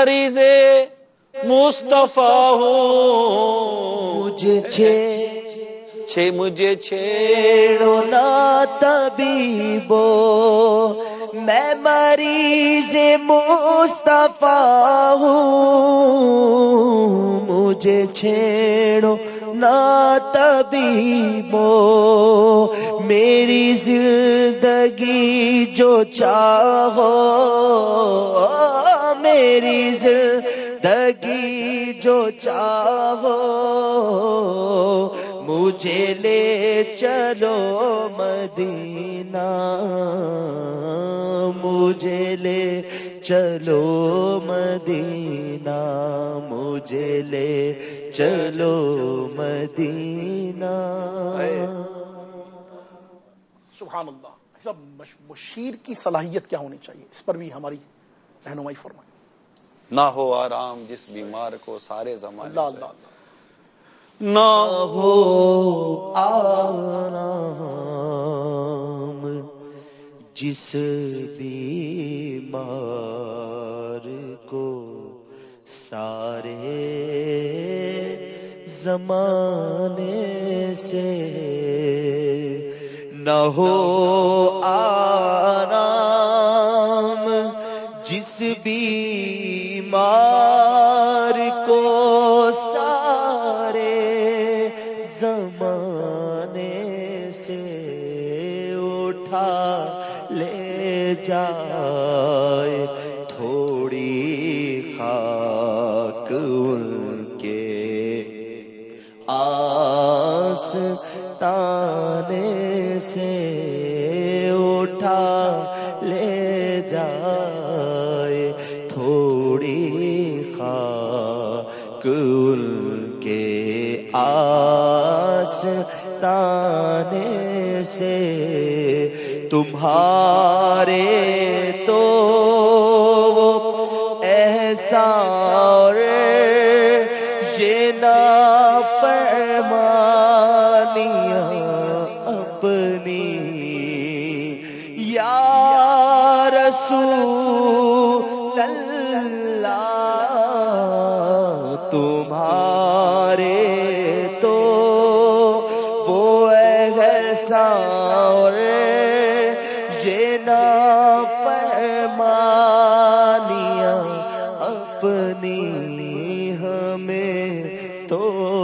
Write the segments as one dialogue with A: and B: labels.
A: مریض مصطفیٰ ہوں۔
B: مجھے چھے
A: چھ مجھے چھ
B: چھیڑو نا طبیبو میں مریض مصطفیٰ ہوں۔ مجھے چھیڑو نا طبیبو میری زندگی جو چاہو۔ میری زندگی جو چاہو، مجھے لے چلو مدینہ، مجھے لے چلو مدینہ، مجھے لے چلو مدینہ۔
C: سبحان اللہ مشیر کی صلاحیت کیا ہونی چاہیے؟ اس پر بھی ہماری رہنمائی فرمائیں۔
A: نہ ہو آرام جس بیمار کو سارے زمانے سے۔ نہ
B: ہو آرام جس بیمار کو سارے زمانے سے نہ ہو آرام جس بیمار زمانے سے اٹھا لے جائے۔ تھوڑی خاک ان کے آس تانے سے اٹھا لے جائے۔ تھوڑی خاک آس تانے سے۔ تمہارے تو ایسا اور یہ نا فرمانیاں اپنی۔ یا رسول اللہ، تمہارے تو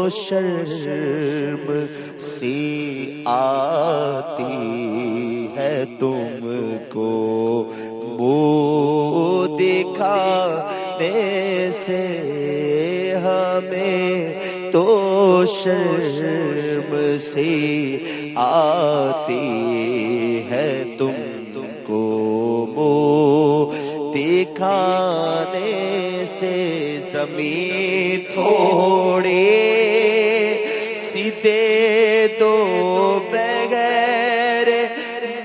B: شرم سی آتی ہے تم کو۔ وہ دکھانے سے ہمیں تو شرم سی آتی ہے تم کو۔ وہ دکھانے سے زمین تھوڑے دے دو بغیر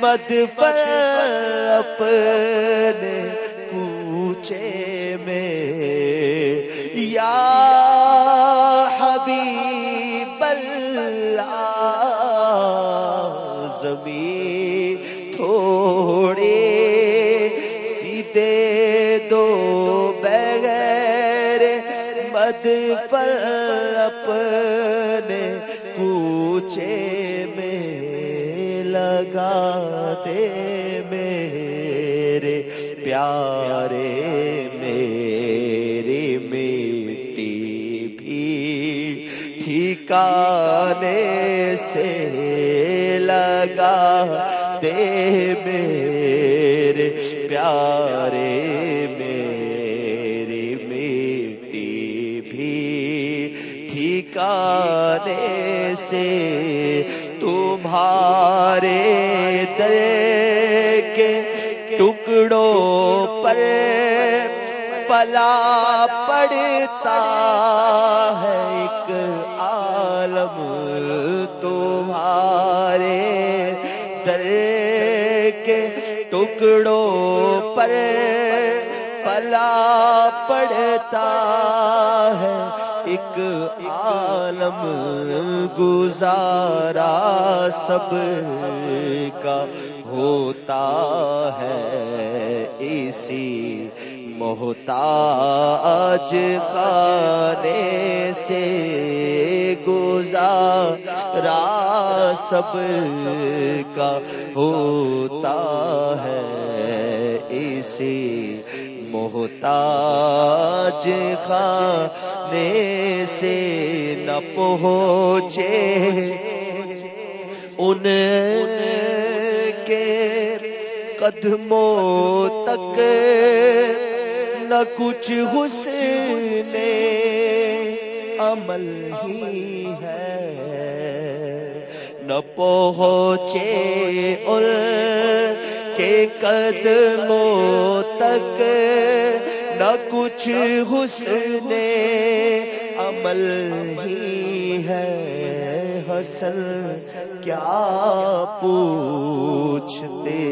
B: مدفر اپنے کوچے میں یا حبیب اللہ زمین مد پر اپنے کوچے میں لگا دے میرے پیارے میرے مٹی بھی ٹھیکانے سے لگا دے میرے پیارے، میرے ٹھیکانے سے تمہارے در کے ٹکڑوں پر پلا پڑتا ہے ایک عالم تمہارے در کے ٹکڑوں پر پلا پڑتا ہے ایک عالم گزارا سب کا ہوتا ہے اسی محتاج خانے سے گزارا سب کا ہوتا ہے اسے محتاج خانے سے نہ پہنچے۔ ان کے قدموں تک نہ کچھ حسن عمل ہی ہے۔ نہ پہنچے ان کے قدموں تک نہ کچھ حسن عمل ہی ہے۔ حسن، کیا پوچھتے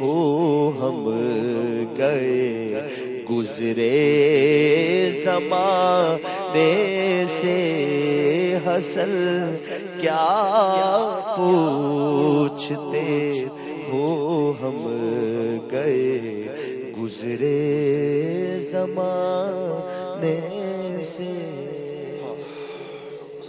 B: ہو ہم گئے گزرے زمانے سے؟ حسن، کیا پوچھتے ہو ہم گئے گزرے زمانے سے۔